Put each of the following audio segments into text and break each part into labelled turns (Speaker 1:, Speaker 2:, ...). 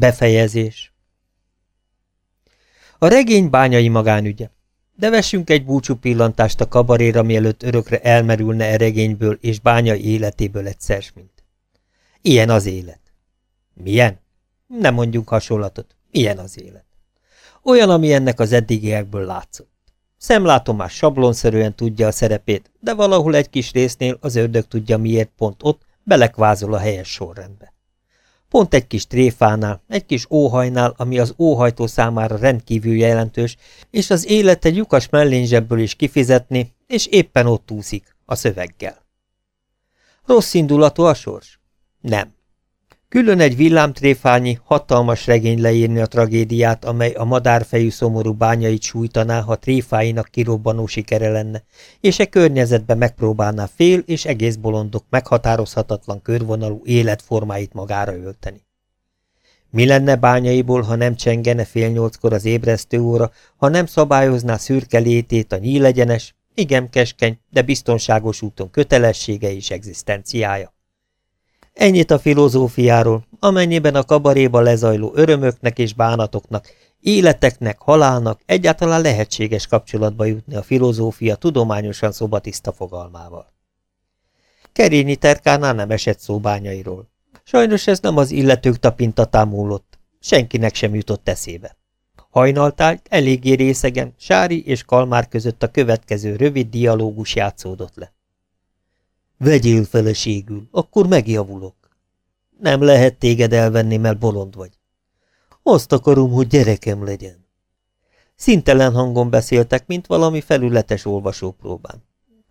Speaker 1: Befejezés A regény bányai magánügye. De vessünk egy búcsú pillantást a kabaréra, mielőtt örökre elmerülne e regényből és bányai életéből egyszer, mint. Ilyen az élet. Milyen? Nem mondjunk hasonlatot. Milyen az élet? Olyan, ami ennek az eddigiekből látszott. Szemlátomás sablonszerűen tudja a szerepét, de valahol egy kis résznél az ördög tudja miért pont ott, belekvázol a helyes sorrendbe. Pont egy kis tréfánál, egy kis óhajnál, ami az óhajtó számára rendkívül jelentős, és az élet egy lyukas mellényzsebből is kifizetni, és éppen ott úszik, a szöveggel. Rossz indulatú a sors? Nem. Külön egy villámtréfányi, hatalmas regény leírni a tragédiát, amely a madárfejű szomorú bányait sújtaná, ha tréfáinak kirobbanó sikere lenne, és e környezetben megpróbálná fél és egész bolondok meghatározhatatlan körvonalú életformáit magára ölteni. Mi lenne bányaiból, ha nem csengene fél nyolckor az ébresztő óra, ha nem szabályozná szürke létét a nyílegyenes, igen keskeny, de biztonságos úton kötelessége és egzisztenciája? Ennyit a filozófiáról, amennyiben a kabaréba lezajló örömöknek és bánatoknak, életeknek, halálnak egyáltalán lehetséges kapcsolatba jutni a filozófia tudományosan szobatiszta fogalmával. Kerényi terkánál nem esett szó bányairól. Sajnos ez nem az illetők tapintatán múlott, senkinek sem jutott eszébe. Hajnaltált, eléggé részegen, Sári és Kalmár között a következő rövid dialógus játszódott le. Vegyél feleségül, akkor megjavulok. Nem lehet téged elvenni, mert bolond vagy. Azt akarom, hogy gyerekem legyen. Szintelen hangon beszéltek, mint valami felületes olvasópróbán.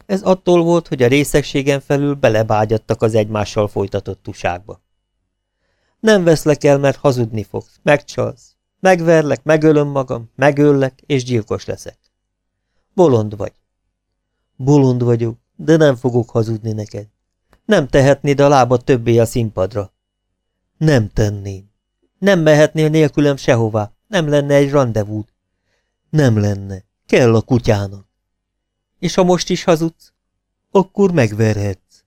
Speaker 1: Ez attól volt, hogy a részegségen felül belebágyadtak az egymással folytatott tuságba. Nem veszlek el, mert hazudni fogsz, megcsalsz. Megverlek, megölöm magam, megöllek, és gyilkos leszek. Bolond vagy. Bolond vagyok, de nem fogok hazudni neked. Nem tehetnéd a lábad többé a színpadra. Nem tenném. Nem mehetnél nélkülem sehová. Nem lenne egy rendezvút. Nem lenne. Kell a kutyának. És ha most is hazudsz? Akkor megverhetsz.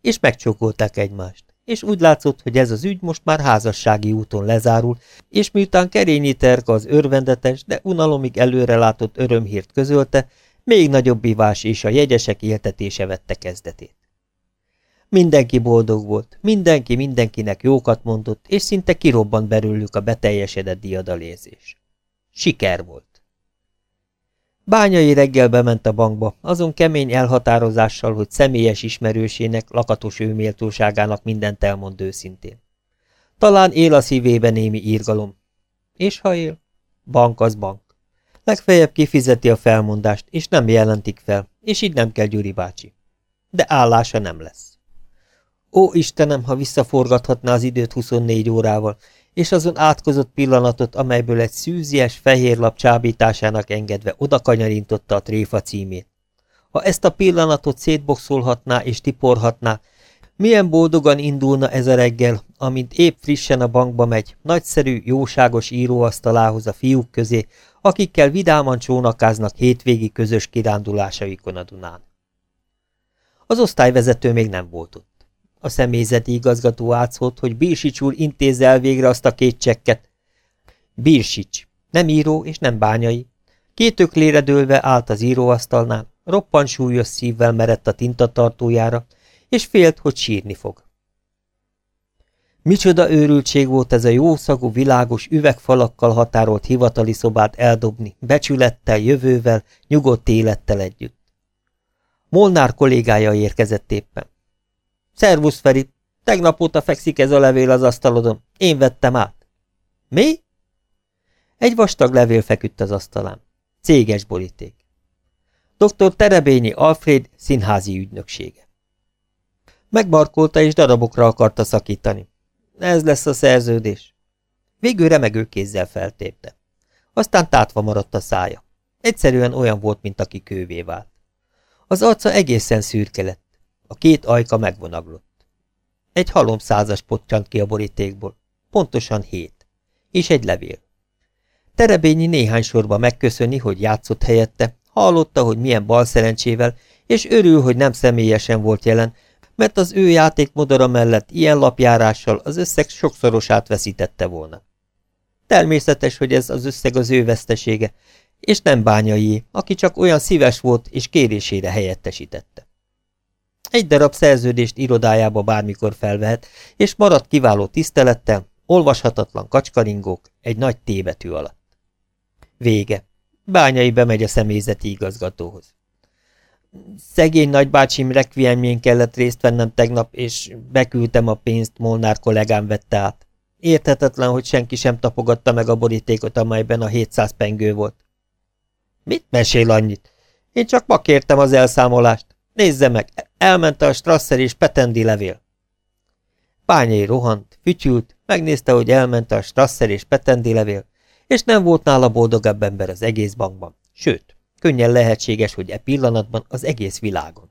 Speaker 1: És megcsókolták egymást. És úgy látszott, hogy ez az ügy most már házassági úton lezárul, és miután Kerényi Terka az örvendetes, de unalomig előrelátott örömhírt közölte, még nagyobb ivás és a jegyesek éltetése vette kezdetét. Mindenki boldog volt, mindenki mindenkinek jókat mondott, és szinte kirobbant belőlük a beteljesedett diadalézés. Siker volt. Bányai reggel bement a bankba, azon kemény elhatározással, hogy személyes ismerősének, lakatos ő méltóságának mindent elmond őszintén. Talán él a szívében némi írgalom. És ha él, bank az bank. Legfeljebb kifizeti a felmondást, és nem jelentik fel, és így nem kell Gyuri bácsi. De állása nem lesz. Ó, Istenem, ha visszaforgathatná az időt 24 órával, és azon átkozott pillanatot, amelyből egy szűzies fehér lap csábításának engedve odakanyarintotta a tréfa címét. Ha ezt a pillanatot szétboxolhatná és tiporhatná, milyen boldogan indulna ez a reggel, amint épp frissen a bankba megy, nagyszerű, jóságos íróasztalához a fiúk közé, akikkel vidáman csónakáznak hétvégi közös kirándulásaikon a Dunán. Az osztályvezető még nem volt ott. A személyzeti igazgató átszott, hogy Bírsics úr intézze el végre azt a két csekket. Bírsics, nem író és nem bányai. Két öklére dőlve állt az íróasztalnál, roppan súlyos szívvel merett a tintatartójára, és félt, hogy sírni fog. Micsoda őrültség volt ez a jószagú, világos, üvegfalakkal határolt hivatali szobát eldobni, becsülettel, jövővel, nyugodt élettel együtt. Molnár kollégája érkezett éppen. Szervusz, Feri! Tegnap óta fekszik ez a levél az asztalodon. Én vettem át. Mi? Egy vastag levél feküdt az asztalán. Céges boríték. Dr. Terebényi Alfred színházi ügynöksége. Megmarkolta és darabokra akarta szakítani. Ez lesz a szerződés. Végül remegő kézzel feltépte. Aztán tátva maradt a szája. Egyszerűen olyan volt, mint aki kővé vált. Az arca egészen szürke lett. A két ajka megvonaglott. Egy halom százas pottyant ki a borítékból. Pontosan hét. És egy levél. Terebényi néhány sorba megköszöni, hogy játszott helyette, hallotta, hogy milyen bal szerencsével, és örül, hogy nem személyesen volt jelen, mert az ő játékmodora mellett ilyen lapjárással az összeg sokszorosát veszítette volna. Természetes, hogy ez az összeg az ő vesztesége, és nem bányai, aki csak olyan szíves volt, és kérésére helyettesítette. Egy darab szerződést irodájába bármikor felvehet, és maradt kiváló tisztelettel, olvashatatlan kacskaringók egy nagy tébetű alatt. Vége. Bányai bemegy a személyzeti igazgatóhoz. Szegény nagybácsim rekviemjén kellett részt vennem tegnap, és beküldtem a pénzt, Molnár kollégám vette át. Érthetetlen, hogy senki sem tapogatta meg a borítékot, amelyben a 700 pengő volt. Mit mesél annyit? Én csak ma kértem az elszámolást. Nézze meg, elment a Strasser és Petendi levél. Bányai rohant, fütyült, megnézte, hogy elment a Strasser és Petendi levél, és nem volt nála boldogabb ember az egész bankban. Sőt, könnyen lehetséges, hogy e pillanatban az egész világon.